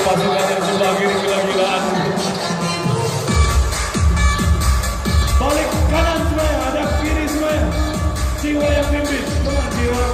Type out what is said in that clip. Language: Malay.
pasukan yang sudah gila-gilaan. Balik kanan semuanya, ada kiri semuanya. Jiwa yang pimpin, semua jiwa.